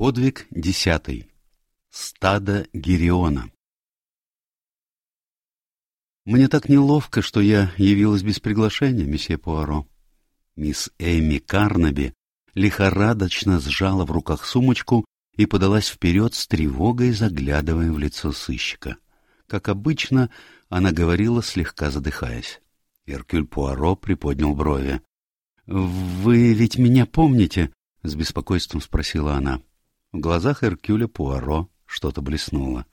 Подвиг десятый. Стадо Гириона. «Мне так неловко, что я явилась без приглашения, месье Пуаро». Мисс Эми Карнаби лихорадочно сжала в руках сумочку и подалась вперед с тревогой, заглядывая в лицо сыщика. Как обычно, она говорила, слегка задыхаясь. Эркюль Пуаро приподнял брови. «Вы ведь меня помните?» — с беспокойством спросила она. В глазах Эркюля Пуаро что-то блеснуло.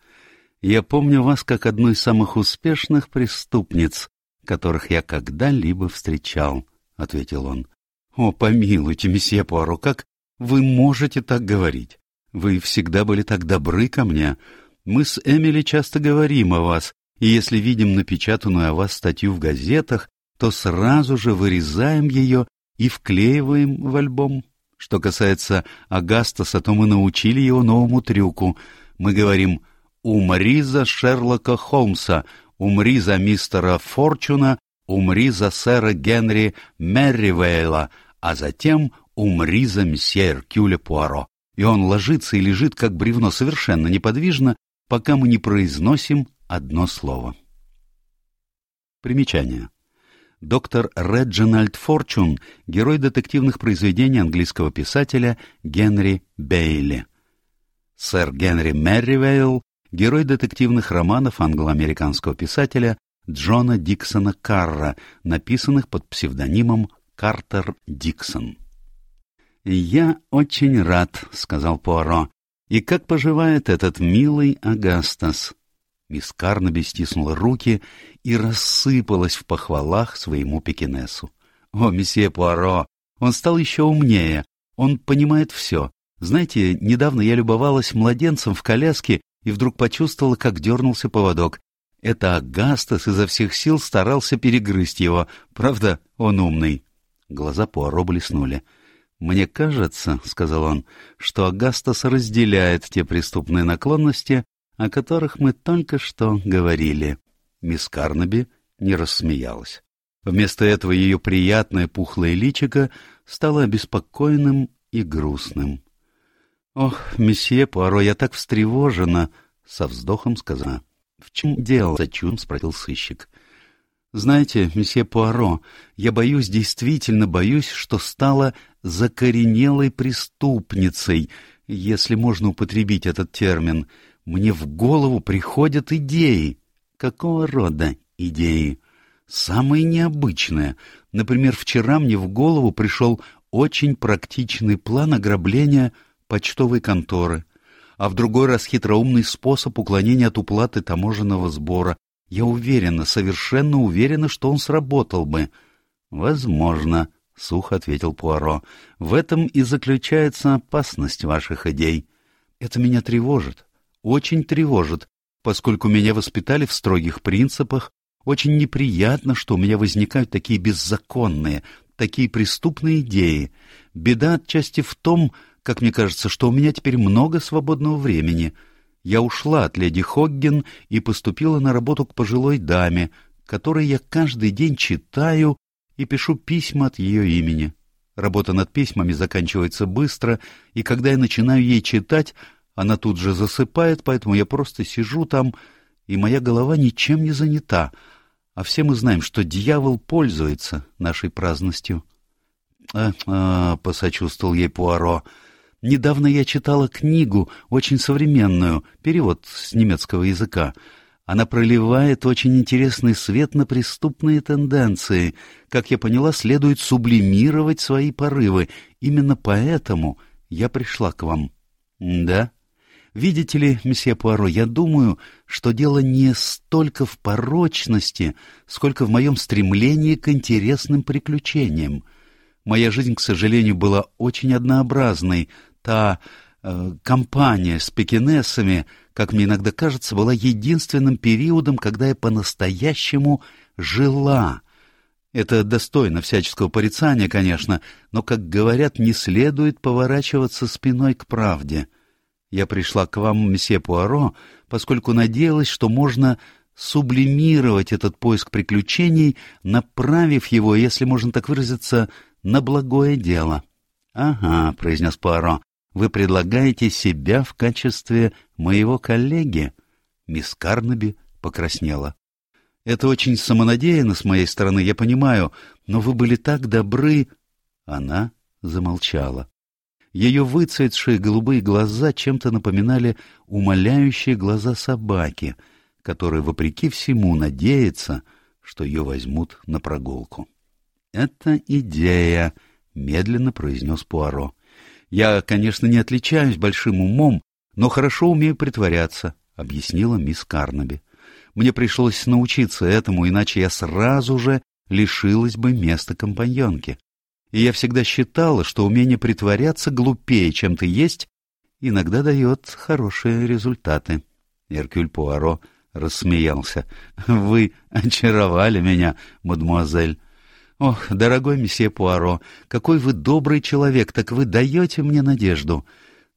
«Я помню вас как одну из самых успешных преступниц, которых я когда-либо встречал», — ответил он. «О, помилуйте, месье Пуаро, как вы можете так говорить? Вы всегда были так добры ко мне. Мы с Эмили часто говорим о вас, и если видим напечатанную о вас статью в газетах, то сразу же вырезаем ее и вклеиваем в альбом. Что касается Агастаса, то мы научили его новому трюку. Мы говорим «Умри за Шерлока Холмса», «Умри за мистера Форчуна», «Умри за сэра Генри Мерривейла», а затем «Умри за месье Эркюля Пуаро». И он ложится и лежит, как бревно, совершенно неподвижно, пока мы не произносим одно слово. Примечание доктор Реджинальд Форчун, герой детективных произведений английского писателя Генри Бейли. Сэр Генри Мерривейл, герой детективных романов англо-американского писателя Джона Диксона Карра, написанных под псевдонимом Картер Диксон. «Я очень рад», — сказал Пуаро. «И как поживает этот милый Агастас?» Мисс Карнаби стиснула руки и рассыпалась в похвалах своему пекинесу. «О, месье Пуаро! Он стал еще умнее. Он понимает все. Знаете, недавно я любовалась младенцем в коляске и вдруг почувствовала, как дернулся поводок. Это Агастас изо всех сил старался перегрызть его. Правда, он умный?» Глаза Пуаро блеснули. «Мне кажется, — сказал он, — что Агастас разделяет те преступные наклонности, о которых мы только что говорили. Мисс Карнаби не рассмеялась. Вместо этого ее приятное пухлое личико стало обеспокоенным и грустным. — Ох, месье Пуаро, я так встревожена! — со вздохом сказала. — В чем дело? — зачем? — спросил сыщик. — Знаете, месье Пуаро, я боюсь, действительно боюсь, что стала закоренелой преступницей, если можно употребить этот термин — мне в голову приходят идеи. Какого рода идеи? Самые необычные. Например, вчера мне в голову пришел очень практичный план ограбления почтовой конторы, а в другой раз хитроумный способ уклонения от уплаты таможенного сбора. Я уверена, совершенно уверена, что он сработал бы. — Возможно, — сухо ответил Пуаро. — В этом и заключается опасность ваших идей. Это меня тревожит очень тревожит, поскольку меня воспитали в строгих принципах, очень неприятно, что у меня возникают такие беззаконные, такие преступные идеи. Беда отчасти в том, как мне кажется, что у меня теперь много свободного времени. Я ушла от леди Хогген и поступила на работу к пожилой даме, которой я каждый день читаю и пишу письма от ее имени. Работа над письмами заканчивается быстро, и когда я начинаю ей читать, она тут же засыпает, поэтому я просто сижу там, и моя голова ничем не занята. А все мы знаем, что дьявол пользуется нашей праздностью. «А, а, — посочувствовал ей Пуаро. — Недавно я читала книгу, очень современную, перевод с немецкого языка. Она проливает очень интересный свет на преступные тенденции. Как я поняла, следует сублимировать свои порывы. Именно поэтому я пришла к вам. — Да? Видите ли, месье Пуаро, я думаю, что дело не столько в порочности, сколько в моем стремлении к интересным приключениям. Моя жизнь, к сожалению, была очень однообразной. Та э, компания с пекинесами, как мне иногда кажется, была единственным периодом, когда я по-настоящему жила. Это достойно всяческого порицания, конечно, но, как говорят, не следует поворачиваться спиной к правде. Я пришла к вам, месье Пуаро, поскольку надеялась, что можно сублимировать этот поиск приключений, направив его, если можно так выразиться, на благое дело. — Ага, — произнес Пуаро, — Вы предлагаете себя в качестве моего коллеги?» Мисс Карнаби покраснела. «Это очень самонадеянно с моей стороны, я понимаю, но вы были так добры...» Она замолчала. Ее выцветшие голубые глаза чем-то напоминали умоляющие глаза собаки, которая, вопреки всему, надеется, что ее возьмут на прогулку. «Это идея», — медленно произнес Пуаро. «Я, конечно, не отличаюсь большим умом, но хорошо умею притворяться», — объяснила мисс Карнаби. «Мне пришлось научиться этому, иначе я сразу же лишилась бы места компаньонки. И я всегда считала, что умение притворяться глупее, чем ты есть, иногда дает хорошие результаты». Эркюль Пуаро рассмеялся. «Вы очаровали меня, мадемуазель. «Ох, дорогой месье Пуаро, какой вы добрый человек, так вы даете мне надежду.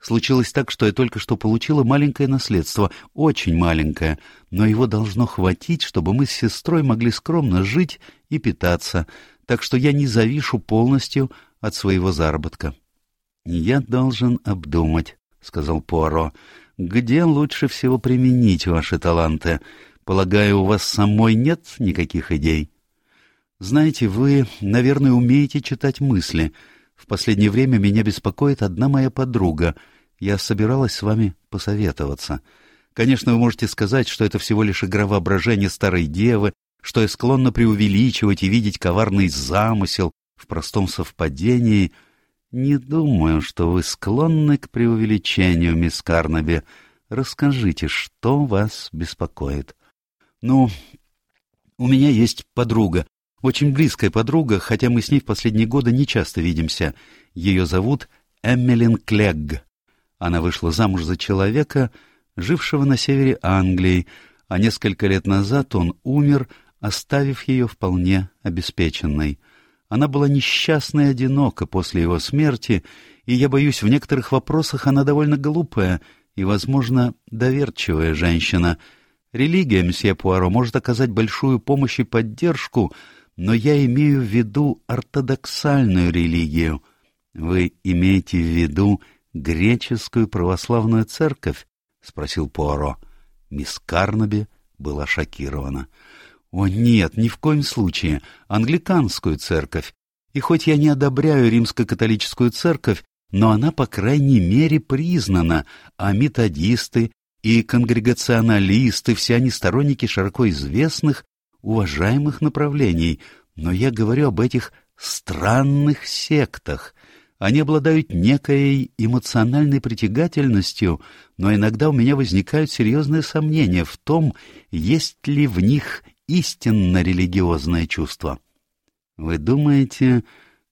Случилось так, что я только что получила маленькое наследство, очень маленькое, но его должно хватить, чтобы мы с сестрой могли скромно жить и питаться, так что я не завишу полностью от своего заработка». «Я должен обдумать», — сказал Пуаро, — «где лучше всего применить ваши таланты? Полагаю, у вас самой нет никаких идей?» Знаете, вы, наверное, умеете читать мысли. В последнее время меня беспокоит одна моя подруга. Я собиралась с вами посоветоваться. Конечно, вы можете сказать, что это всего лишь игра воображения старой девы, что я склонна преувеличивать и видеть коварный замысел в простом совпадении. Не думаю, что вы склонны к преувеличению, мисс Карнаби. Расскажите, что вас беспокоит? Ну, у меня есть подруга, очень близкая подруга, хотя мы с ней в последние годы не часто видимся. Ее зовут Эммелин Клегг. Она вышла замуж за человека, жившего на севере Англии, а несколько лет назад он умер, оставив ее вполне обеспеченной. Она была несчастна и одинока после его смерти, и, я боюсь, в некоторых вопросах она довольно глупая и, возможно, доверчивая женщина. Религия, месье Пуаро, может оказать большую помощь и поддержку — но я имею в виду ортодоксальную религию. Вы имеете в виду греческую православную церковь? — спросил Пуаро. Мисс Карнаби была шокирована. — О, нет, ни в коем случае. Англиканскую церковь. И хоть я не одобряю римско-католическую церковь, но она, по крайней мере, признана, а методисты и конгрегационалисты, все они сторонники широко известных уважаемых направлений, но я говорю об этих странных сектах. Они обладают некой эмоциональной притягательностью, но иногда у меня возникают серьезные сомнения в том, есть ли в них истинно религиозное чувство. Вы думаете,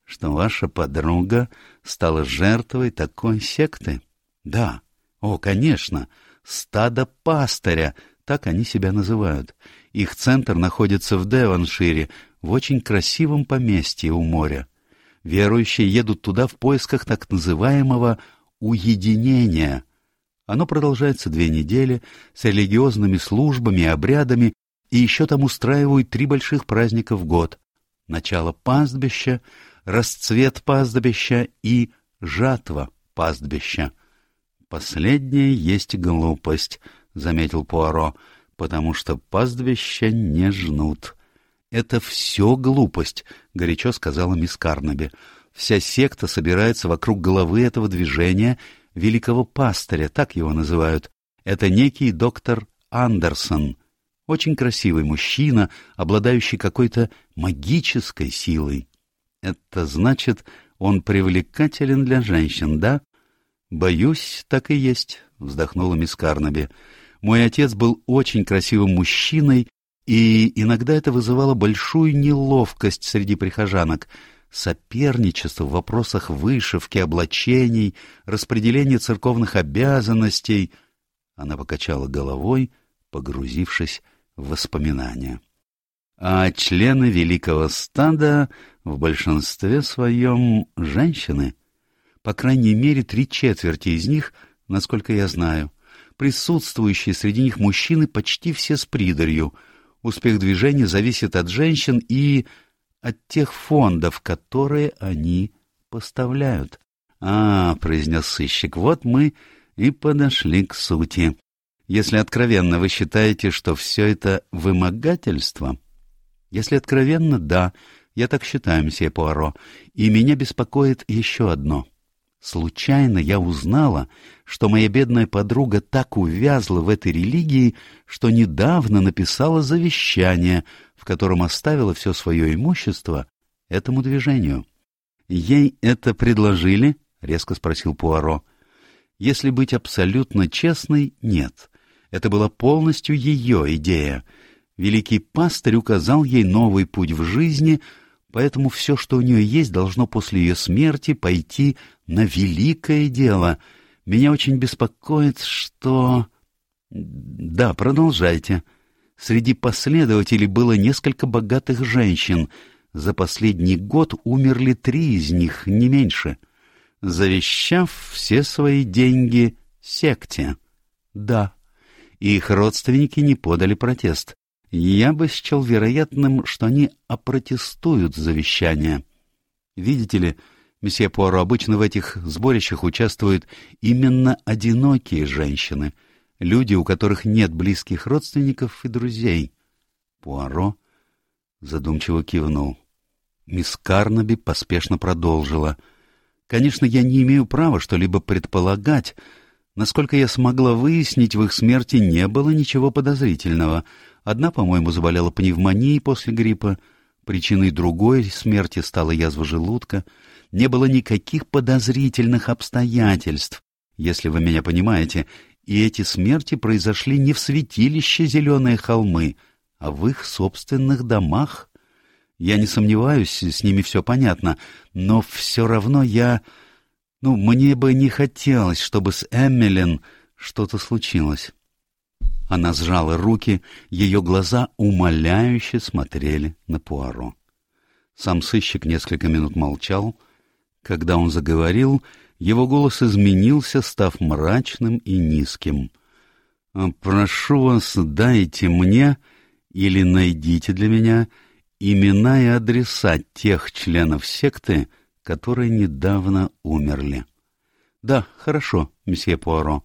что ваша подруга стала жертвой такой секты? Да. О, конечно. Стадо пастыря, так они себя называют. Их центр находится в Девоншире, в очень красивом поместье у моря. Верующие едут туда в поисках так называемого «уединения». Оно продолжается две недели с религиозными службами и обрядами, и еще там устраивают три больших праздника в год. Начало пастбища, расцвет пастбища и жатва пастбища. Последнее есть глупость —— заметил Пуаро, — потому что пастбища не жнут. — Это все глупость, — горячо сказала мисс Карнаби. Вся секта собирается вокруг головы этого движения великого пастыря, так его называют. Это некий доктор Андерсон, очень красивый мужчина, обладающий какой-то магической силой. Это значит, он привлекателен для женщин, да? Боюсь, так и есть, вздохнула мисс Карнаби. Мой отец был очень красивым мужчиной, и иногда это вызывало большую неловкость среди прихожанок. Соперничество в вопросах вышивки, облачений, распределения церковных обязанностей. Она покачала головой, погрузившись воспоминания. А члены великого стада в большинстве своем женщины. По крайней мере, три четверти из них, насколько я знаю присутствующие среди них мужчины почти все с придарью. Успех движения зависит от женщин и от тех фондов, которые они поставляют. «А, — произнес сыщик, — вот мы и подошли к сути. Если откровенно вы считаете, что все это вымогательство...» «Если откровенно, да, я так считаю, мсье Пуаро, и меня беспокоит еще одно. Случайно я узнала, что моя бедная подруга так увязла в этой религии, что недавно написала завещание, в котором оставила все свое имущество этому движению. Ей это предложили?» — резко спросил Пуаро. «Если быть абсолютно честной, нет. Это была полностью ее идея. Великий пастырь указал ей новый путь в жизни, поэтому все, что у нее есть, должно после ее смерти пойти на великое дело. Меня очень беспокоит, что...» «Да, продолжайте». Среди последователей было несколько богатых женщин. За последний год умерли три из них, не меньше завещав все свои деньги секте. Да, их родственники не подали протест. Я бы счел вероятным, что они опротестуют завещание. Видите ли, месье Пуаро, обычно в этих сборищах участвуют именно одинокие женщины, люди, у которых нет близких родственников и друзей. Пуаро задумчиво кивнул. Мисс Карнаби поспешно продолжила — Конечно, я не имею права что-либо предполагать. Насколько я смогла выяснить, в их смерти не было ничего подозрительного. Одна, по-моему, заболела пневмонией после гриппа. Причиной другой смерти стала язва желудка. Не было никаких подозрительных обстоятельств, если вы меня понимаете, и эти смерти произошли не в святилище Зеленые холмы, а в их собственных домах. Я не сомневаюсь, с ними все понятно, но все равно я... Ну, мне бы не хотелось, чтобы с Эммелин что-то случилось. Она сжала руки, ее глаза умоляюще смотрели на Пуаро. Сам сыщик несколько минут молчал. Когда он заговорил, его голос изменился, став мрачным и низким. «Прошу вас, дайте мне или найдите для меня имена и адреса тех членов секты, которые недавно умерли. — Да, хорошо, месье Пуаро.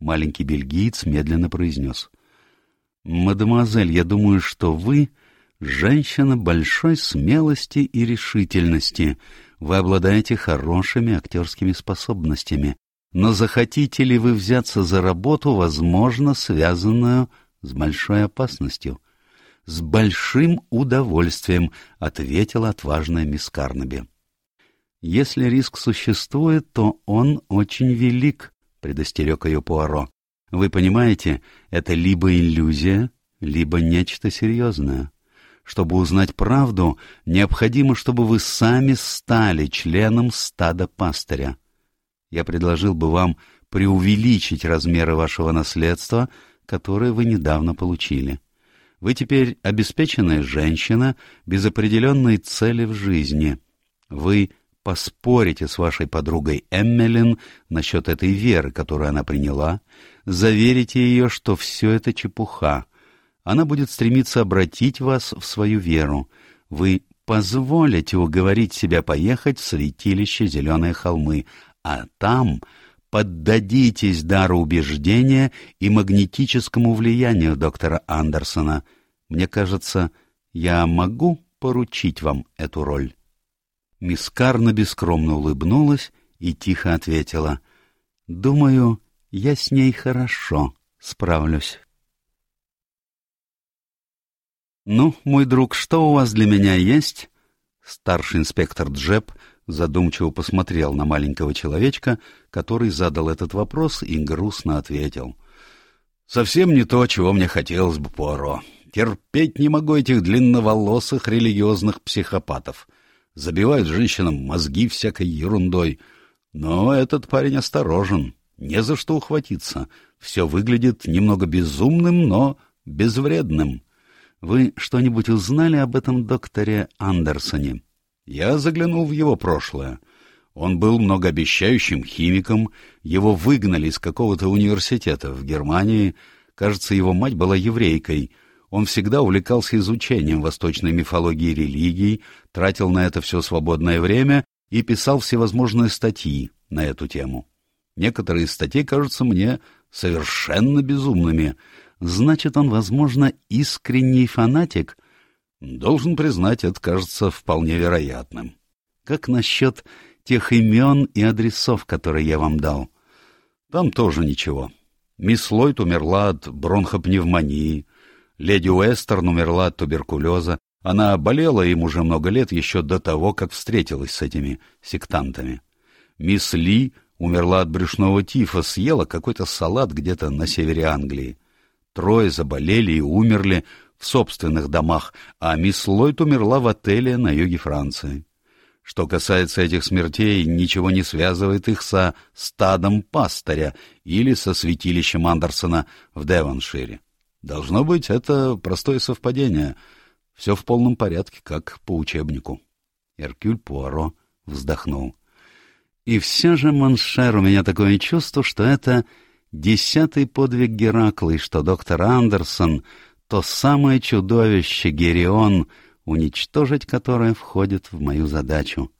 Маленький бельгиец медленно произнес. — Мадемуазель, я думаю, что вы женщина большой смелости и решительности. Вы обладаете хорошими актерскими способностями. Но захотите ли вы взяться за работу, возможно, связанную с большой опасностью? с большим удовольствием, — ответила отважная мисс Карнаби. — Если риск существует, то он очень велик, — предостерег ее Пуаро. — Вы понимаете, это либо иллюзия, либо нечто серьезное. Чтобы узнать правду, необходимо, чтобы вы сами стали членом стада пастыря. Я предложил бы вам преувеличить размеры вашего наследства, которое вы недавно получили. Вы теперь обеспеченная женщина без определенной цели в жизни. Вы поспорите с вашей подругой Эммелин насчет этой веры, которую она приняла, заверите ее, что все это чепуха. Она будет стремиться обратить вас в свою веру. Вы позволите уговорить себя поехать в святилище Зеленые холмы, а там поддадитесь дару убеждения и магнетическому влиянию доктора Андерсона. Мне кажется, я могу поручить вам эту роль. Мисс Карнаби скромно улыбнулась и тихо ответила. — Думаю, я с ней хорошо справлюсь. — Ну, мой друг, что у вас для меня есть? Старший инспектор Джеб задумчиво посмотрел на маленького человечка, который задал этот вопрос и грустно ответил. — Совсем не то, чего мне хотелось бы, Пуаро. Терпеть не могу этих длинноволосых религиозных психопатов. Забивают женщинам мозги всякой ерундой. Но этот парень осторожен, не за что ухватиться. Все выглядит немного безумным, но безвредным. Вы что-нибудь узнали об этом докторе Андерсоне? — я заглянул в его прошлое. Он был многообещающим химиком, его выгнали из какого-то университета в Германии. Кажется, его мать была еврейкой. Он всегда увлекался изучением восточной мифологии и религий, тратил на это все свободное время и писал всевозможные статьи на эту тему. Некоторые из статей кажутся мне совершенно безумными. Значит, он, возможно, искренний фанатик? Должен признать, это кажется вполне вероятным. Как насчет тех имен и адресов, которые я вам дал? Там тоже ничего. Мисс Ллойд умерла от бронхопневмонии, леди Уэстерн умерла от туберкулеза. Она болела им уже много лет еще до того, как встретилась с этими сектантами. Мисс Ли умерла от брюшного тифа, съела какой-то салат где-то на севере Англии. Трое заболели и умерли в собственных домах, а мисс Ллойд умерла в отеле на юге Франции. Что касается этих смертей, ничего не связывает их со стадом пастыря или со святилищем Андерсона в Девоншире. Должно быть, это простое совпадение. Все в полном порядке, как по учебнику. Эркюль Пуаро вздохнул. И все же, mon cher, у меня такое чувство, что это десятый подвиг Геракла, и что доктор Андерсон — то самое чудовище Герион — уничтожить которое входит в мою задачу.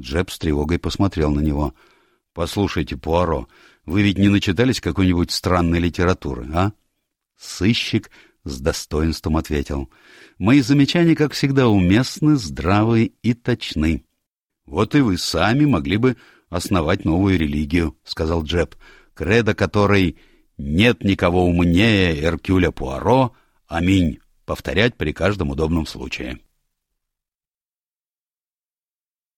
Джеб с тревогой посмотрел на него. — Послушайте, Пуаро, вы ведь не начитались какой-нибудь странной литературы, а? Сыщик с достоинством ответил. — Мои замечания, как всегда, уместны, здравы и точны. — Вот и вы сами могли бы основать новую религию, — сказал Джеб, — кредо которой «нет никого умнее Эркюля Пуаро, аминь» повторять при каждом удобном случае.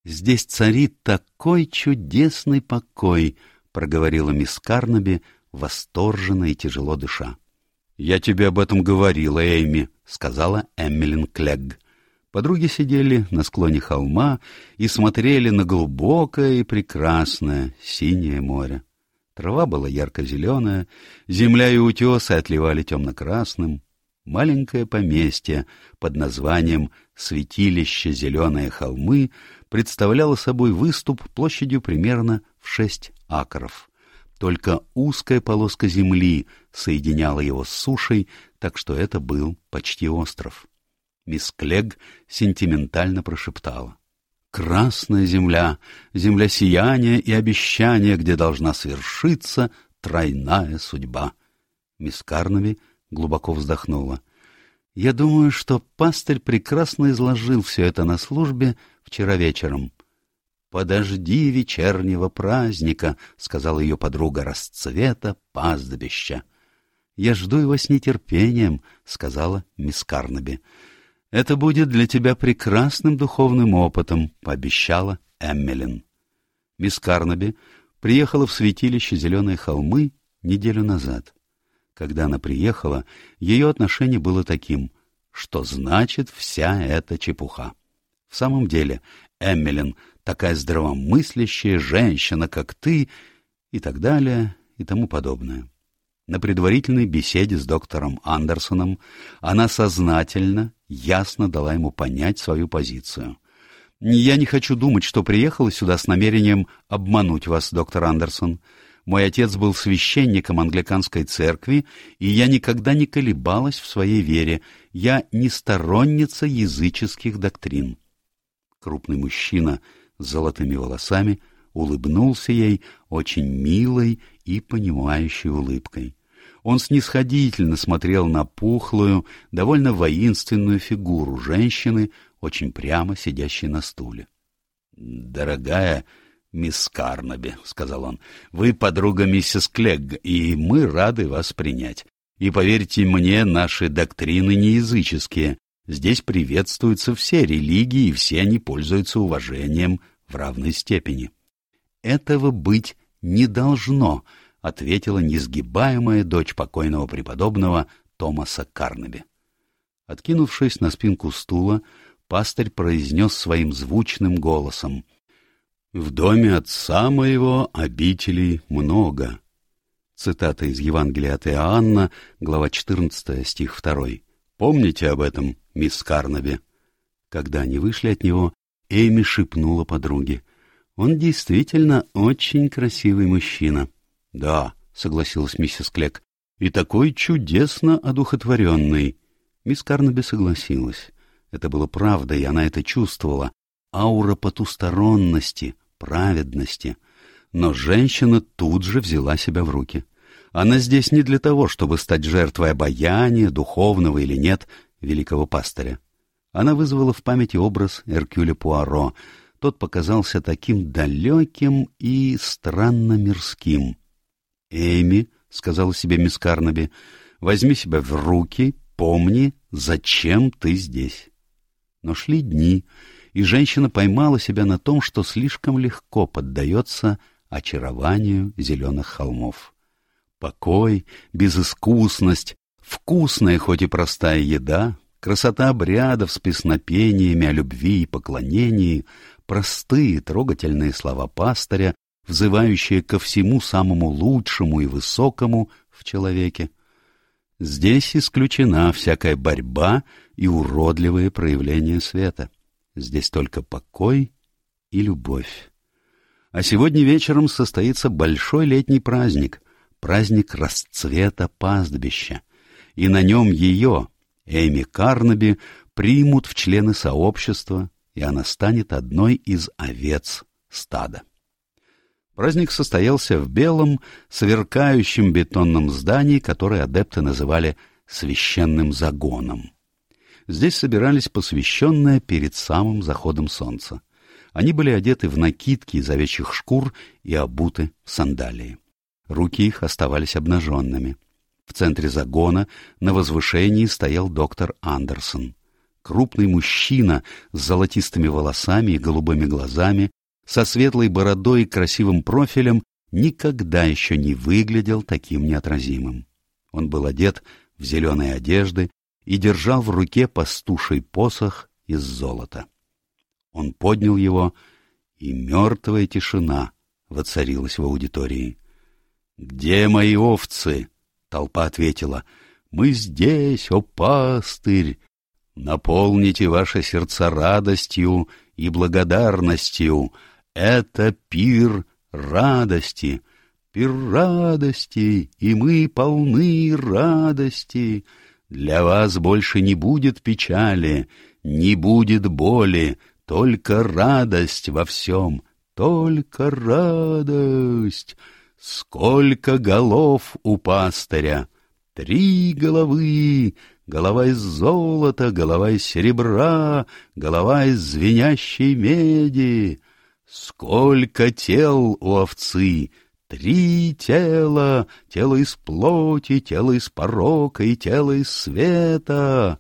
«Здесь царит такой чудесный покой», — проговорила мисс Карнаби, восторженно и тяжело дыша. «Я тебе об этом говорила, Эйми», — сказала Эммелин Клегг. Подруги сидели на склоне холма и смотрели на глубокое и прекрасное синее море. Трава была ярко-зеленая, земля и утесы отливали темно-красным. Маленькое поместье под названием «Святилище Зеленые холмы» представляло собой выступ площадью примерно в шесть акров. Только узкая полоска земли соединяла его с сушей, так что это был почти остров. Мисс Клег сентиментально прошептала. «Красная земля, земля сияния и обещания, где должна свершиться тройная судьба». Мисс Карнави глубоко вздохнула. «Я думаю, что пастырь прекрасно изложил все это на службе вчера вечером. «Подожди вечернего праздника», — сказала ее подруга расцвета пастбища. «Я жду его с нетерпением», — сказала мисс Карнаби. «Это будет для тебя прекрасным духовным опытом», — пообещала Эммелин. Мисс Карнаби приехала в святилище Зеленые холмы неделю назад. Когда она приехала, ее отношение было таким, что значит вся эта чепуха. В самом деле, Эммелин, такая здравомыслящая женщина, как ты, и так далее, и тому подобное. На предварительной беседе с доктором Андерсоном она сознательно, ясно дала ему понять свою позицию. «Я не хочу думать, что приехала сюда с намерением обмануть вас, доктор Андерсон. Мой отец был священником англиканской церкви, и я никогда не колебалась в своей вере. Я не сторонница языческих доктрин. Крупный мужчина золотыми волосами улыбнулся ей очень милой и понимающей улыбкой. Он снисходительно смотрел на пухлую, довольно воинственную фигуру женщины, очень прямо сидящей на стуле. — Дорогая мисс Карнаби, — сказал он, — вы подруга миссис Клегг, и мы рады вас принять. И поверьте мне, наши доктрины не языческие, Здесь приветствуются все религии, и все они пользуются уважением в равной степени. «Этого быть не должно», — ответила несгибаемая дочь покойного преподобного Томаса Карнаби. Откинувшись на спинку стула, пастырь произнес своим звучным голосом «В доме отца моего обителей много». Цитата из Евангелия от Иоанна, глава 14, стих 2. Помните об этом, мисс Карнаби?» Когда они вышли от него, Эйми шепнула подруге. «Он действительно очень красивый мужчина». «Да», — согласилась миссис Клек, — «и такой чудесно одухотворенный». Мисс Карнаби согласилась. Это было правдой, и она это чувствовала. Аура потусторонности праведности. Но женщина тут же взяла себя в руки. Она здесь не для того, чтобы стать жертвой обаяния, духовного или нет, великого пастыря. Она вызвала в памяти образ Эркюля Пуаро. Тот показался таким далеким и странно мирским. «Эми», — сказала себе мисс Карнаби, — «возьми себя в руки, помни, зачем ты здесь». Но шли дни, и женщина поймала себя на том, что слишком легко поддается очарованию зеленых холмов. Покой, безыскусность, вкусная, хоть и простая еда, красота обрядов с песнопениями о любви и поклонении, простые трогательные слова пастыря, взывающие ко всему самому лучшему и высокому в человеке. Здесь исключена всякая борьба и уродливые проявления света. Здесь только покой и любовь. А сегодня вечером состоится большой летний праздник, праздник расцвета пастбища, и на нем ее, Эми Карнаби, примут в члены сообщества, и она станет одной из овец стада. Праздник состоялся в белом, сверкающем бетонном здании, которое адепты называли «священным загоном». Здесь собирались посвященные перед самым заходом солнца. Они были одеты в накидки из овечьих шкур и обуты в сандалии. Руки их оставались обнаженными. В центре загона на возвышении стоял доктор Андерсон. Крупный мужчина с золотистыми волосами и голубыми глазами, со светлой бородой и красивым профилем, никогда еще не выглядел таким неотразимым. Он был одет в зеленые одежды и держал в руке пастуший посох из золота. Он поднял его, и мертвая тишина воцарилась в аудитории. «Где мои овцы?» — толпа ответила. «Мы здесь, о пастырь! Наполните ваши сердца радостью и благодарностью. Это пир радости, пир радости, и мы полны радости. Для вас больше не будет печали, не будет боли, только радость во всем, только радость. Сколько голов у пастыря? Три головы, голова из золота, голова из серебра, голова из звенящей меди. Сколько тел у овцы! Три тела, тело из плоти, тело из порока и тело из света.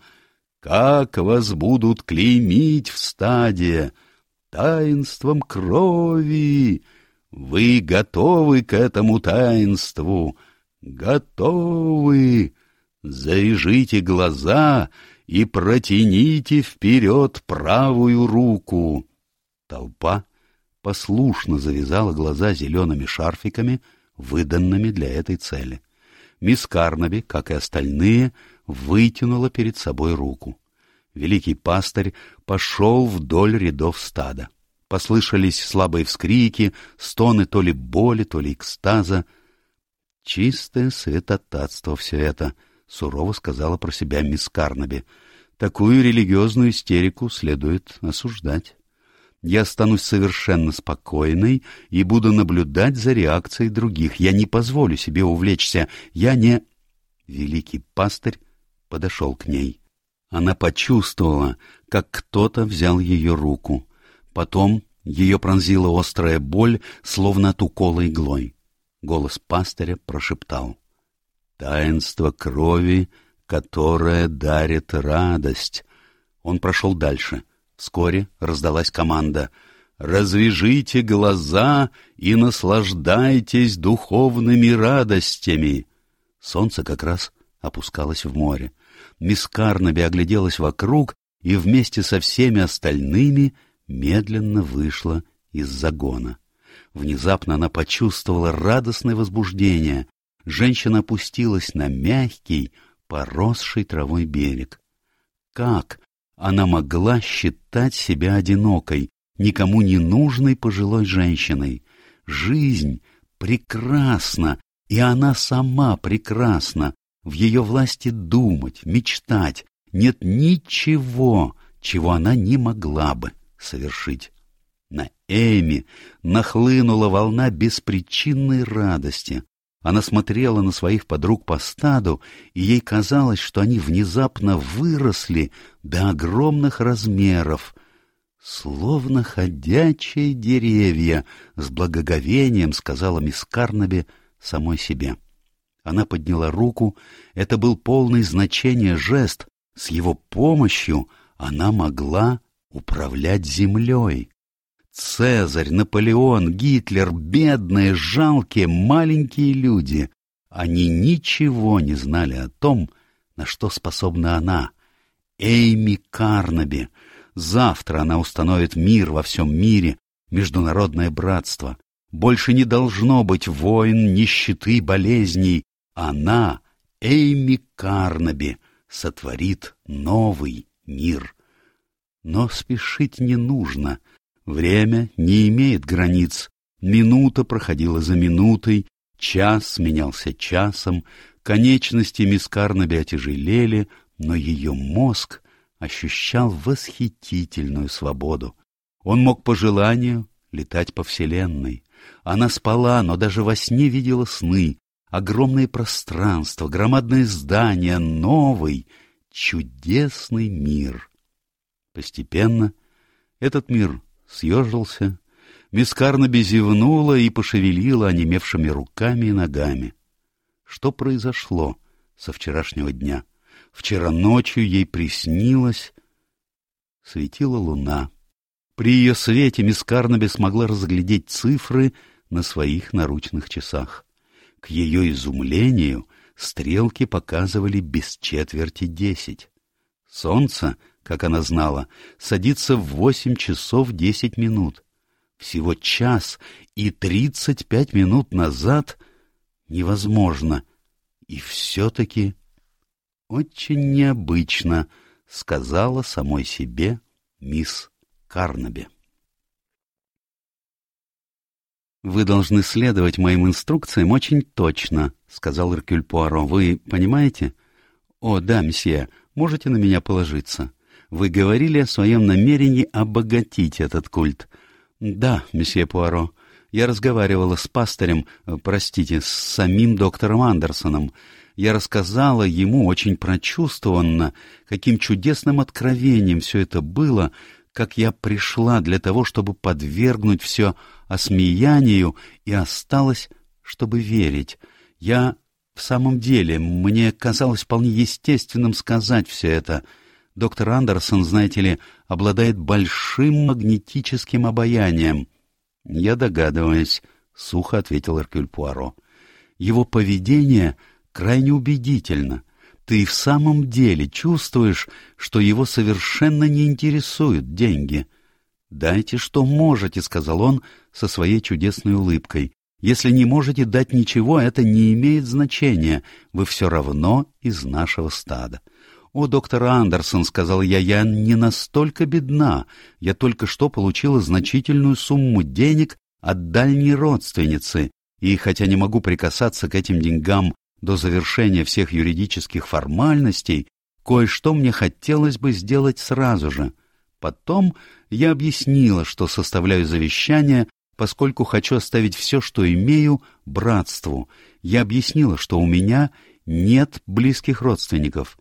Как вас будут клеймить в стаде? Таинством крови. Вы готовы к этому таинству? Готовы. Завяжите глаза и протяните вперед правую руку. Толпа послушно завязала глаза зелеными шарфиками, выданными для этой цели. Мисс Карнаби, как и остальные, вытянула перед собой руку. Великий пастырь пошел вдоль рядов стада. Послышались слабые вскрики, стоны то ли боли, то ли экстаза. «Чистое святотатство все это», — сурово сказала про себя мисс Карнаби. «Такую религиозную истерику следует осуждать» я останусь совершенно спокойной и буду наблюдать за реакцией других. Я не позволю себе увлечься. Я не... Великий пастырь подошел к ней. Она почувствовала, как кто-то взял ее руку. Потом ее пронзила острая боль, словно от укола иглой. Голос пастыря прошептал. «Таинство крови, которое дарит радость». Он прошел дальше — Вскоре раздалась команда «Развяжите глаза и наслаждайтесь духовными радостями!» Солнце как раз опускалось в море. Мисс Карнаби огляделась вокруг и вместе со всеми остальными медленно вышла из загона. Внезапно она почувствовала радостное возбуждение. Женщина опустилась на мягкий, поросший травой берег. Как она могла считать себя одинокой, никому не нужной пожилой женщиной. Жизнь прекрасна, и она сама прекрасна. В ее власти думать, мечтать. Нет ничего, чего она не могла бы совершить. На Эми нахлынула волна беспричинной радости. Она смотрела на своих подруг по стаду, и ей казалось, что они внезапно выросли до огромных размеров, словно ходячие деревья, с благоговением сказала мисс Карнаби самой себе. Она подняла руку, это был полный значения жест, с его помощью она могла управлять землей. Цезарь, Наполеон, Гитлер, бедные, жалкие, маленькие люди. Они ничего не знали о том, на что способна она, Эйми Карнаби. Завтра она установит мир во всем мире, международное братство. Больше не должно быть войн, нищеты, болезней. Она, Эйми Карнаби, сотворит новый мир. Но спешить не нужно — Время не имеет границ. Минута проходила за минутой, час сменялся часом, конечности мисс Карнаби отяжелели, но ее мозг ощущал восхитительную свободу. Он мог по желанию летать по Вселенной. Она спала, но даже во сне видела сны, огромное пространство, громадные здания, новый, чудесный мир. Постепенно этот мир съежился, мисс Карнаби и пошевелила онемевшими руками и ногами. Что произошло со вчерашнего дня? Вчера ночью ей приснилось... Светила луна. При ее свете мисс Карнаби смогла разглядеть цифры на своих наручных часах. К ее изумлению стрелки показывали без четверти десять. Солнце как она знала, садится в восемь часов десять минут. Всего час и тридцать пять минут назад невозможно. И все-таки очень необычно, сказала самой себе мисс Карнаби. «Вы должны следовать моим инструкциям очень точно», — сказал Эркюль Пуаро. «Вы понимаете?» «О, да, месье, можете на меня положиться». Вы говорили о своем намерении обогатить этот культ. Да, месье Пуаро. Я разговаривала с пастырем, э, простите, с самим доктором Андерсоном. Я рассказала ему очень прочувствованно, каким чудесным откровением все это было, как я пришла для того, чтобы подвергнуть все осмеянию и осталась, чтобы верить. Я в самом деле, мне казалось вполне естественным сказать все это — Доктор Андерсон, знаете ли, обладает большим магнетическим обаянием. — Я догадываюсь, — сухо ответил Эркюль Пуаро. — Его поведение крайне убедительно. Ты в самом деле чувствуешь, что его совершенно не интересуют деньги. — Дайте, что можете, — сказал он со своей чудесной улыбкой. Если не можете дать ничего, это не имеет значения. Вы все равно из нашего стада. — «О, доктор Андерсон», — сказал я, — «я не настолько бедна. Я только что получила значительную сумму денег от дальней родственницы, и хотя не могу прикасаться к этим деньгам до завершения всех юридических формальностей, кое-что мне хотелось бы сделать сразу же. Потом я объяснила, что составляю завещание, поскольку хочу оставить все, что имею, братству. Я объяснила, что у меня нет близких родственников»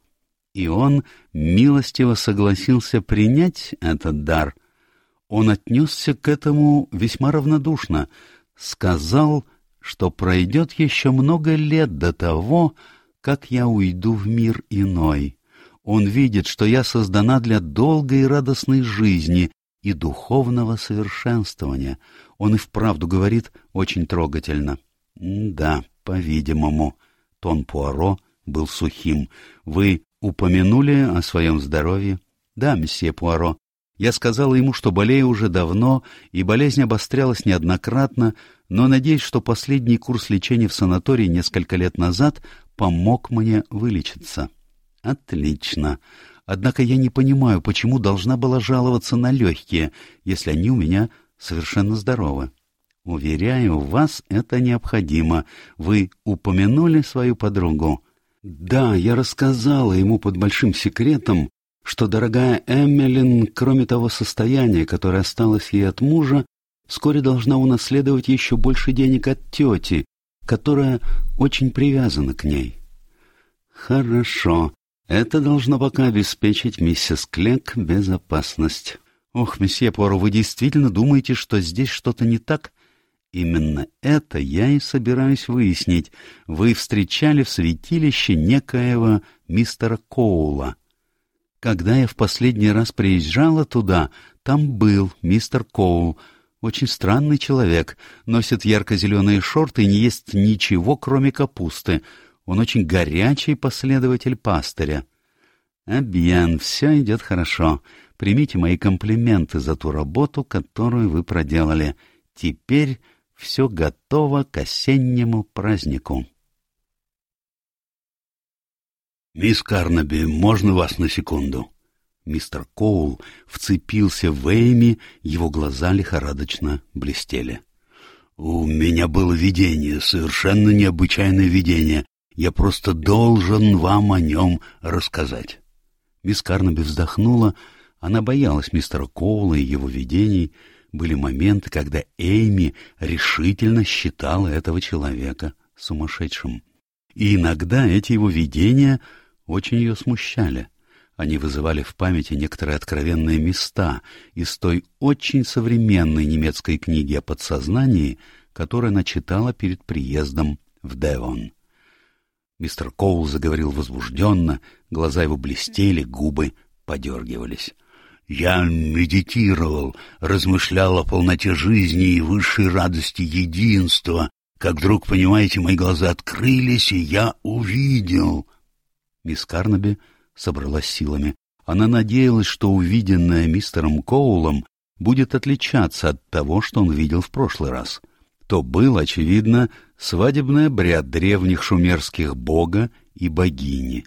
и он милостиво согласился принять этот дар. Он отнесся к этому весьма равнодушно, сказал, что пройдет еще много лет до того, как я уйду в мир иной. Он видит, что я создана для долгой и радостной жизни и духовного совершенствования. Он и вправду говорит очень трогательно. «Да, по-видимому». Тон Пуаро был сухим. «Вы упомянули о своем здоровье? Да, месье Пуаро. Я сказала ему, что болею уже давно, и болезнь обострялась неоднократно, но надеюсь, что последний курс лечения в санатории несколько лет назад помог мне вылечиться. Отлично. Однако я не понимаю, почему должна была жаловаться на легкие, если они у меня совершенно здоровы. Уверяю, вас это необходимо. Вы упомянули свою подругу? Да, я рассказала ему под большим секретом что дорогая Эммелин, кроме того состояния, которое осталось ей от мужа, вскоре должна унаследовать еще больше денег от тети, которая очень привязана к ней. Хорошо. Это должно пока обеспечить миссис Клек безопасность. Ох, месье Пуаро, вы действительно думаете, что здесь что-то не так? Именно это я и собираюсь выяснить. Вы встречали в святилище некоего мистера Коула. Когда я в последний раз приезжала туда, там был мистер Коул, очень странный человек, носит ярко-зеленые шорты и не ест ничего, кроме капусты. Он очень горячий последователь пастыря. Абьян, все идет хорошо. Примите мои комплименты за ту работу, которую вы проделали. Теперь все готово к осеннему празднику. «Мисс Карнаби, можно вас на секунду?» Мистер Коул вцепился в Эйми, его глаза лихорадочно блестели. «У меня было видение, совершенно необычайное видение. Я просто должен вам о нем рассказать». Мисс Карнаби вздохнула. Она боялась мистера Коула и его видений. Были моменты, когда Эйми решительно считала этого человека сумасшедшим. И иногда эти его видения очень ее смущали. Они вызывали в памяти некоторые откровенные места из той очень современной немецкой книги о подсознании, которую она читала перед приездом в Девон. Мистер Коул заговорил возбужденно, глаза его блестели, губы подергивались. «Я медитировал, размышлял о полноте жизни и высшей радости единства, как вдруг, понимаете, мои глаза открылись, и я увидел...» Мисс Карнаби собралась силами. Она надеялась, что увиденное мистером Коулом будет отличаться от того, что он видел в прошлый раз. То был, очевидно, свадебный обряд древних шумерских бога и богини.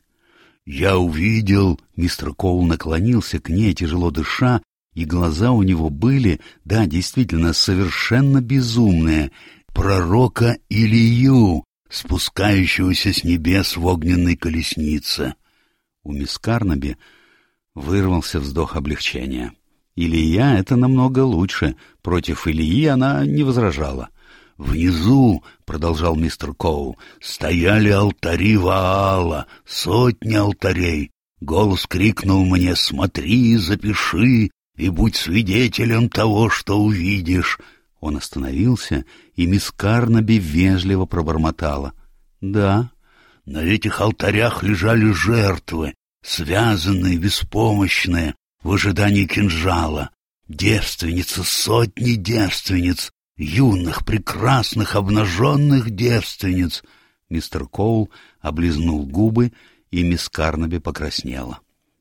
«Я увидел...» — мистер Коул наклонился к ней, тяжело дыша, и глаза у него были, да, действительно, совершенно безумные, пророка Илью, спускающегося с небес в огненной колеснице. У мисс Карнаби вырвался вздох облегчения. Илья — это намного лучше. Против Ильи она не возражала. «Внизу, — продолжал мистер Коул, — стояли алтари Ваала, сотни алтарей. Голос крикнул мне «Смотри, запиши и будь свидетелем того, что увидишь». Он остановился, и мисс Карнаби вежливо пробормотала. «Да, на этих алтарях лежали жертвы, связанные, беспомощные, в ожидании кинжала. Девственницы, сотни девственниц, юных, прекрасных, обнаженных девственниц. Мистер Коул облизнул губы, и мисс Карнаби покраснела.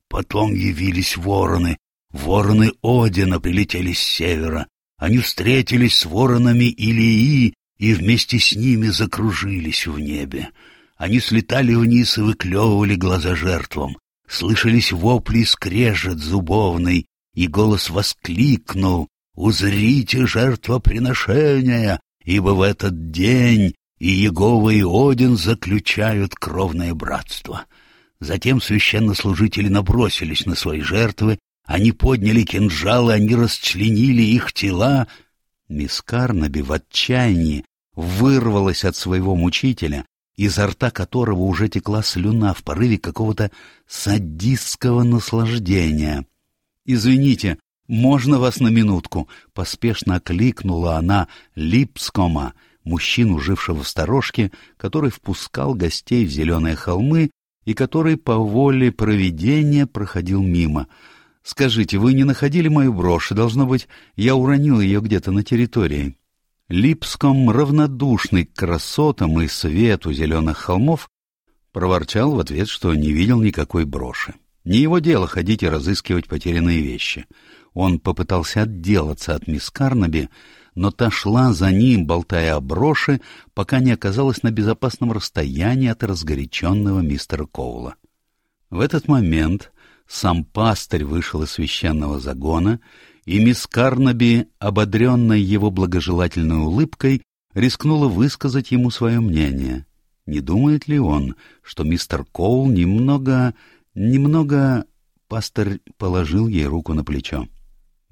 Потом явились вороны. Вороны Одина прилетели с севера. Они встретились с воронами Илии и вместе с ними закружились в небе. Они слетали вниз и выклевывали глаза жертвам. Слышались вопли скрежет зубовный, и голос воскликнул «Узрите жертвоприношения, ибо в этот день и Егова и Один заключают кровное братство». Затем священнослужители набросились на свои жертвы, они подняли кинжалы, они расчленили их тела. Мисс Карнаби в отчаянии вырвалась от своего мучителя изо рта которого уже текла слюна в порыве какого-то садистского наслаждения. «Извините, можно вас на минутку?» — поспешно окликнула она Липскома, мужчину, жившего в сторожке, который впускал гостей в зеленые холмы и который по воле провидения проходил мимо. «Скажите, вы не находили мою брошь? Должно быть, я уронил ее где-то на территории». Липском, равнодушный к красотам и свету зеленых холмов, проворчал в ответ, что не видел никакой броши. Не его дело ходить и разыскивать потерянные вещи. Он попытался отделаться от мисс Карнаби, но та шла за ним, болтая о броши, пока не оказалась на безопасном расстоянии от разгоряченного мистера Коула. В этот момент сам пастырь вышел из священного загона и мисс Карнаби, ободренная его благожелательной улыбкой, рискнула высказать ему свое мнение. Не думает ли он, что мистер Коул немного... немного Пастор положил ей руку на плечо. —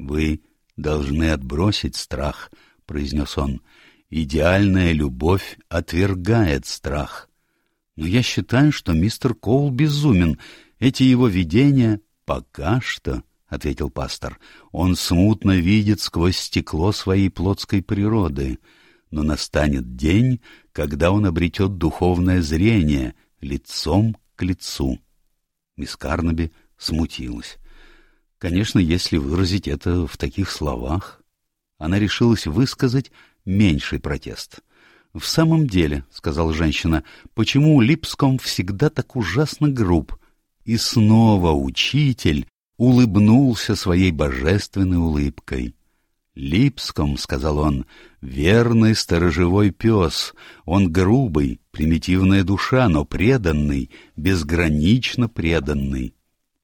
Вы должны отбросить страх, — произнес он. — Идеальная любовь отвергает страх. Но я считаю, что мистер Коул безумен. Эти его видения пока что, — ответил пастор, — он смутно видит сквозь стекло своей плотской природы. Но настанет день, когда он обретет духовное зрение лицом к лицу. Мисс Карнаби смутилась. Конечно, если выразить это в таких словах, она решилась высказать меньший протест. «В самом деле», — сказала женщина, — «почему Липском всегда так ужасно груб?» И снова учитель улыбнулся своей божественной улыбкой. «Липском», — сказал он, — «верный сторожевой пес. Он грубый, примитивная душа, но преданный, безгранично преданный.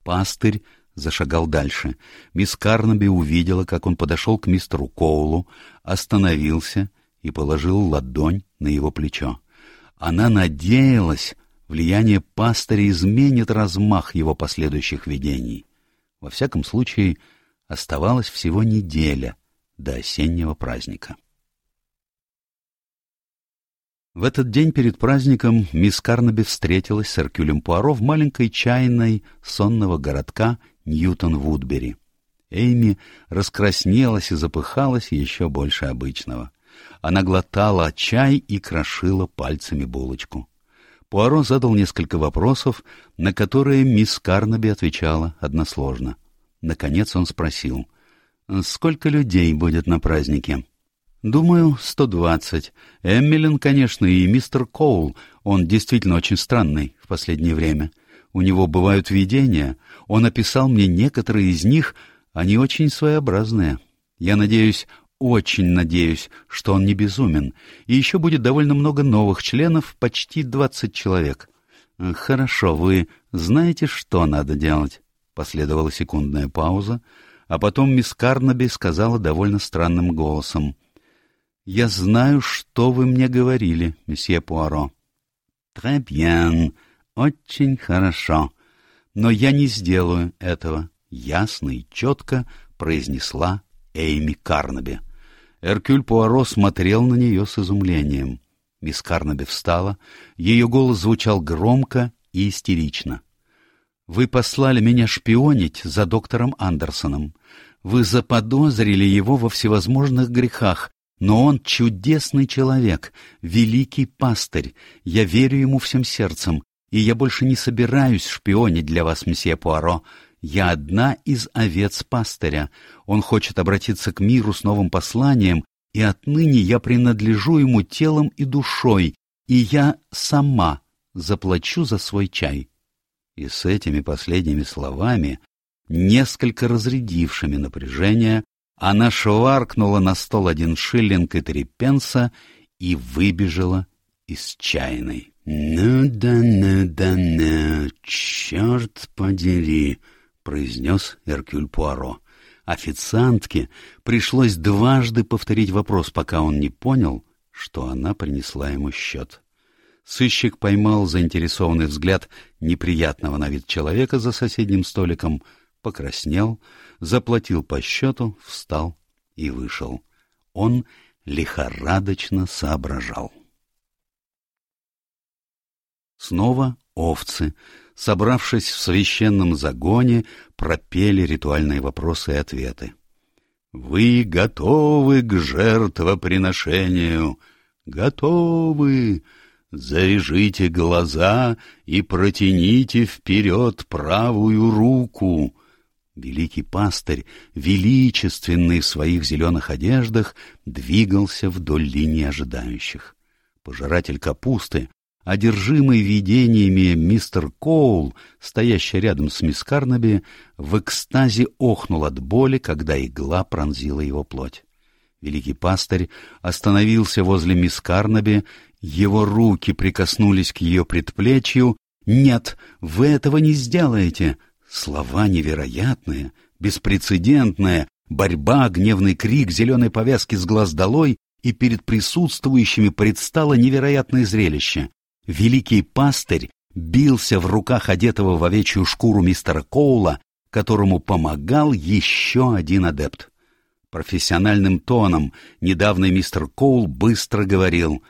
Пастырь зашагал дальше. Мисс Карнаби увидела, как он подошел к мистеру Коулу, остановился и положил ладонь на его плечо. Она надеялась, влияние пастыря изменит размах его последующих видений. Во всяком случае, оставалась всего неделя до осеннего праздника. В этот день перед праздником мисс Карнаби встретилась с Эркюлем Пуаро в маленькой чайной сонного городка Ньютон-Вудбери. Эйми раскраснелась и запыхалась еще больше обычного. Она глотала чай и крошила пальцами булочку. Пуаро задал несколько вопросов, на которые мисс Карнаби отвечала односложно. Наконец он спросил, «Сколько людей будет на празднике?» «Думаю, сто двадцать. Эммелин, конечно, и мистер Коул. Он действительно очень странный в последнее время. У него бывают видения. Он описал мне некоторые из них, они очень своеобразные. Я надеюсь, очень надеюсь, что он не безумен. И еще будет довольно много новых членов, почти двадцать человек. Хорошо, вы знаете, что надо делать?» Последовала секундная пауза, а потом мисс Карнаби сказала довольно странным голосом — «Я знаю, что вы мне говорили, месье Пуаро». «Très очень хорошо. Но я не сделаю этого», — ясно и четко произнесла Эйми Карнаби. Эркюль Пуаро смотрел на нее с изумлением. Мисс Карнаби встала, ее голос звучал громко и истерично. «Вы послали меня шпионить за доктором Андерсоном. Вы заподозрили его во всевозможных грехах, но он чудесный человек, великий пастырь. Я верю ему всем сердцем, и я больше не собираюсь шпионить для вас, месье Пуаро. Я одна из овец пастыря. Он хочет обратиться к миру с новым посланием, и отныне я принадлежу ему телом и душой, и я сама заплачу за свой чай. И с этими последними словами, несколько разрядившими напряжение, она шваркнула на стол один шиллинг и три пенса и выбежала из чайной. «Ну да, ну да, ну, черт подери!» — произнес Эркюль Пуаро. Официантке пришлось дважды повторить вопрос, пока он не понял, что она принесла ему счет. Сыщик поймал заинтересованный взгляд неприятного на вид человека за соседним столиком, покраснел — заплатил по счету, встал и вышел. Он лихорадочно соображал. Снова овцы, собравшись в священном загоне, пропели ритуальные вопросы и ответы. «Вы готовы к жертвоприношению? Готовы! Завяжите глаза и протяните вперед правую руку!» Великий пастырь, величественный в своих зеленых одеждах, двигался вдоль линии ожидающих. Пожиратель капусты, одержимый видениями мистер Коул, стоящий рядом с мисс Карнаби, в экстазе охнул от боли, когда игла пронзила его плоть. Великий пастырь остановился возле мисс Карнаби, его руки прикоснулись к ее предплечью. «Нет, вы этого не сделаете!» Слова невероятные, беспрецедентная, борьба, гневный крик, зеленой повязки с глаз долой, и перед присутствующими предстало невероятное зрелище. Великий пастырь бился в руках одетого в овечью шкуру мистера Коула, которому помогал еще один адепт. Профессиональным тоном недавно мистер Коул быстро говорил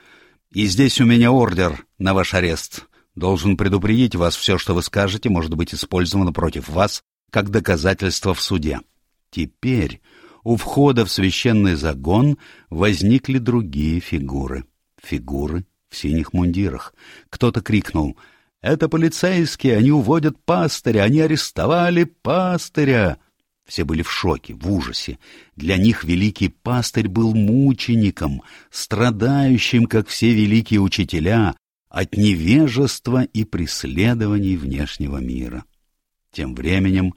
«И здесь у меня ордер на ваш арест. Должен предупредить вас, все, что вы скажете, может быть использовано против вас как доказательство в суде». Теперь у входа в священный загон возникли другие фигуры. Фигуры в синих мундирах. Кто-то крикнул «Это полицейские! Они уводят пастыря! Они арестовали пастыря!» Все были в шоке, в ужасе. Для них великий пастырь был мучеником, страдающим, как все великие учителя, от невежества и преследований внешнего мира. Тем временем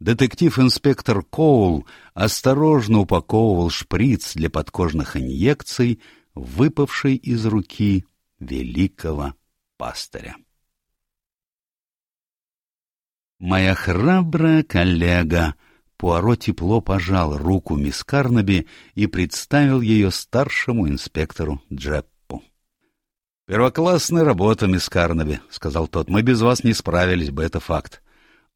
детектив-инспектор Коул осторожно упаковывал шприц для подкожных инъекций, выпавший из руки великого пастыря. «Моя храбрая коллега!» Пуаро тепло пожал руку мисс Карнаби и представил ее старшему инспектору Джеппу. «Первоклассная работа, мисс Карнаби», — сказал тот. «Мы без вас не справились бы, это факт».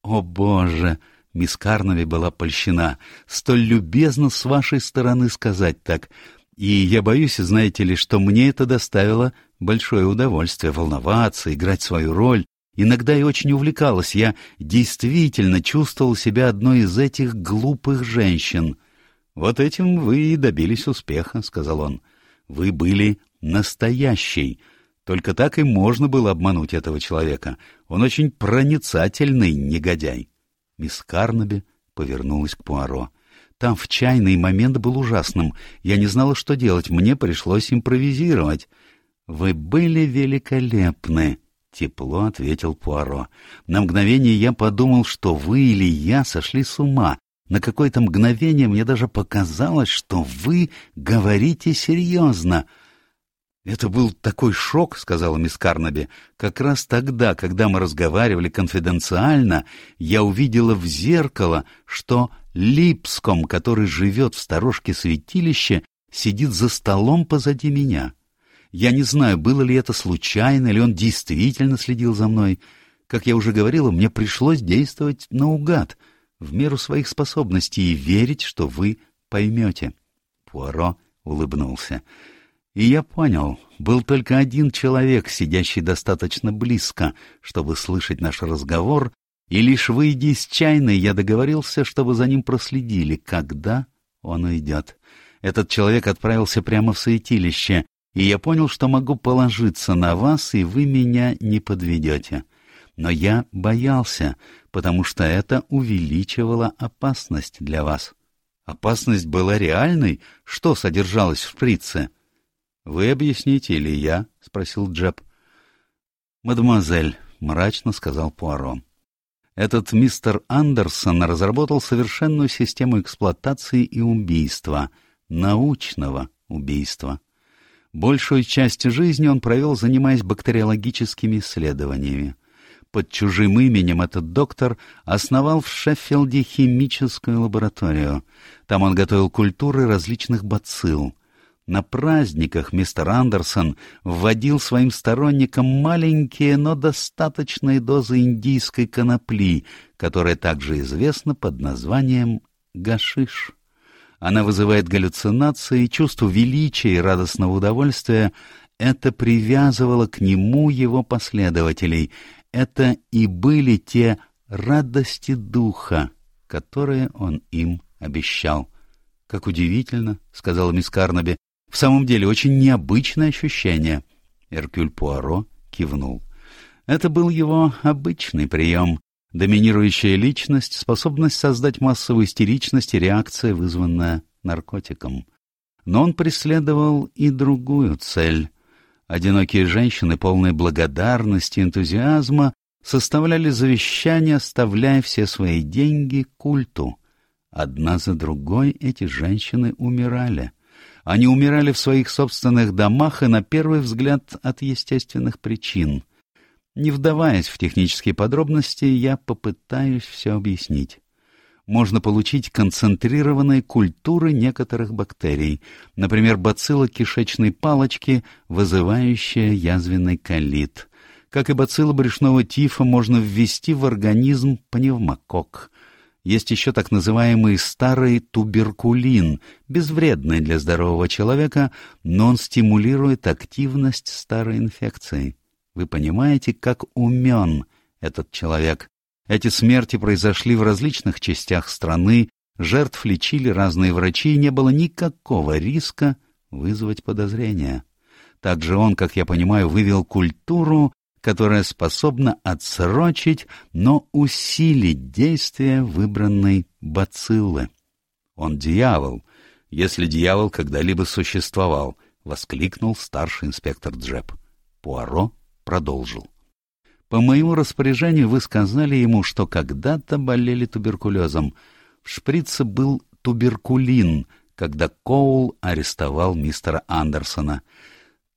«О, боже!» Мисс Карнаби была польщена. «Столь любезно с вашей стороны сказать так. И я боюсь, знаете ли, что мне это доставило большое удовольствие — волноваться, играть свою роль. Иногда я очень увлекалась. Я действительно чувствовал себя одной из этих глупых женщин. «Вот этим вы и добились успеха», — сказал он. «Вы были настоящей». Только так и можно было обмануть этого человека. Он очень проницательный негодяй. Мисс Карнаби повернулась к Пуаро. Там в чайный момент был ужасным. Я не знала, что делать. Мне пришлось импровизировать. — Вы были великолепны, — тепло ответил Пуаро. На мгновение я подумал, что вы или я сошли с ума. На какое-то мгновение мне даже показалось, что вы говорите серьезно. — «Это был такой шок», — сказала мисс Карнаби. «Как раз тогда, когда мы разговаривали конфиденциально, я увидела в зеркало, что Липском, который живет в сторожке святилища, сидит за столом позади меня. Я не знаю, было ли это случайно, или он действительно следил за мной. Как я уже говорила, мне пришлось действовать наугад, в меру своих способностей, и верить, что вы поймете». Пуаро улыбнулся. И я понял, был только один человек, сидящий достаточно близко, чтобы слышать наш разговор, и лишь выйдя из чайной, я договорился, чтобы за ним проследили, когда он уйдет. Этот человек отправился прямо в святилище, и я понял, что могу положиться на вас, и вы меня не подведете. Но я боялся, потому что это увеличивало опасность для вас. Опасность была реальной? Что содержалось в шприце? —— Вы объясните или я? — спросил Джеб. — Мадемуазель, — мрачно сказал Пуаро. Этот мистер Андерсон разработал совершенную систему эксплуатации и убийства, научного убийства. Большую часть жизни он провел, занимаясь бактериологическими исследованиями. Под чужим именем этот доктор основал в Шеффилде химическую лабораторию. Там он готовил культуры различных бацилл. На праздниках мистер Андерсон вводил своим сторонникам маленькие, но достаточные дозы индийской конопли, которая также известна под названием гашиш. Она вызывает галлюцинации, чувство величия и радостного удовольствия. Это привязывало к нему его последователей. Это и были те радости духа, которые он им обещал. — Как удивительно, — сказала мисс Карнаби, в самом деле, очень необычное ощущение. Эркюль Пуаро кивнул. Это был его обычный прием. Доминирующая личность, способность создать массовую истеричность и реакция, вызванная наркотиком. Но он преследовал и другую цель. Одинокие женщины, полные благодарности энтузиазма, составляли завещание, оставляя все свои деньги культу. Одна за другой эти женщины умирали — они умирали в своих собственных домах и, на первый взгляд, от естественных причин. Не вдаваясь в технические подробности, я попытаюсь все объяснить. Можно получить концентрированные культуры некоторых бактерий, например, бацилла кишечной палочки, вызывающая язвенный колит. Как и бацилла брюшного тифа, можно ввести в организм пневмокок. Есть еще так называемый старый туберкулин, безвредный для здорового человека, но он стимулирует активность старой инфекции. Вы понимаете, как умен этот человек. Эти смерти произошли в различных частях страны, жертв лечили разные врачи, и не было никакого риска вызвать подозрения. Также он, как я понимаю, вывел культуру, которая способна отсрочить, но усилить действие выбранной бациллы. Он дьявол, если дьявол когда-либо существовал, — воскликнул старший инспектор Джеб. Пуаро продолжил. По моему распоряжению вы сказали ему, что когда-то болели туберкулезом. В шприце был туберкулин, когда Коул арестовал мистера Андерсона.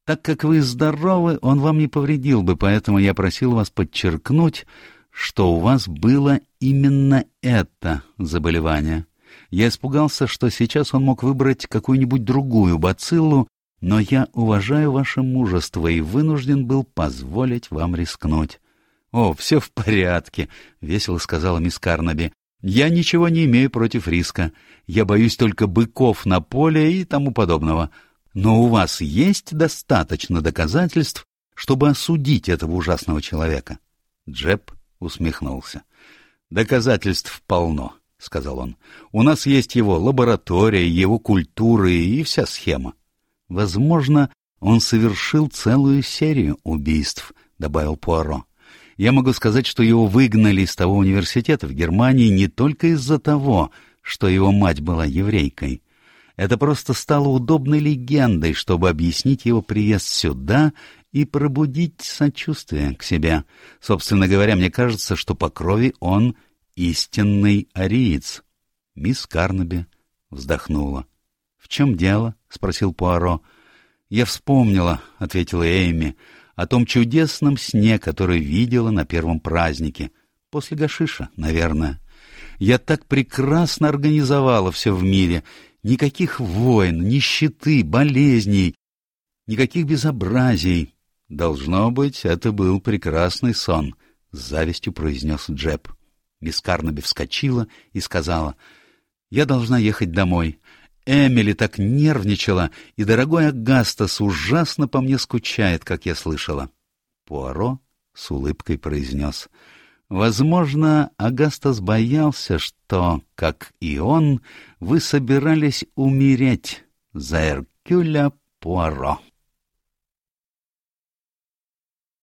Так как вы здоровы, он вам не повредил бы, поэтому я просил вас подчеркнуть, что у вас было именно это заболевание. Я испугался, что сейчас он мог выбрать какую-нибудь другую бациллу, но я уважаю ваше мужество и вынужден был позволить вам рискнуть. — О, все в порядке, — весело сказала мисс Карнаби. — Я ничего не имею против риска. Я боюсь только быков на поле и тому подобного. Но у вас есть достаточно доказательств, чтобы осудить этого ужасного человека? Джеб усмехнулся. Доказательств полно, — сказал он. У нас есть его лаборатория, его культура и вся схема. Возможно, он совершил целую серию убийств, — добавил Пуаро. Я могу сказать, что его выгнали из того университета в Германии не только из-за того, что его мать была еврейкой. Это просто стало удобной легендой, чтобы объяснить его приезд сюда и пробудить сочувствие к себе. Собственно говоря, мне кажется, что по крови он истинный ариец. Мисс Карнаби вздохнула. — В чем дело? — спросил Пуаро. — Я вспомнила, — ответила Эйми, — о том чудесном сне, который видела на первом празднике. После гашиша, наверное. Я так прекрасно организовала все в мире, Никаких войн, нищеты, болезней, никаких безобразий. Должно быть, это был прекрасный сон, — с завистью произнес Джеб. Мисс Карнаби вскочила и сказала, — Я должна ехать домой. Эмили так нервничала, и дорогой Агастас ужасно по мне скучает, как я слышала. Пуаро с улыбкой произнес — Возможно, Агастас боялся, что, как и он, вы собирались умереть за Эркюля Пуаро.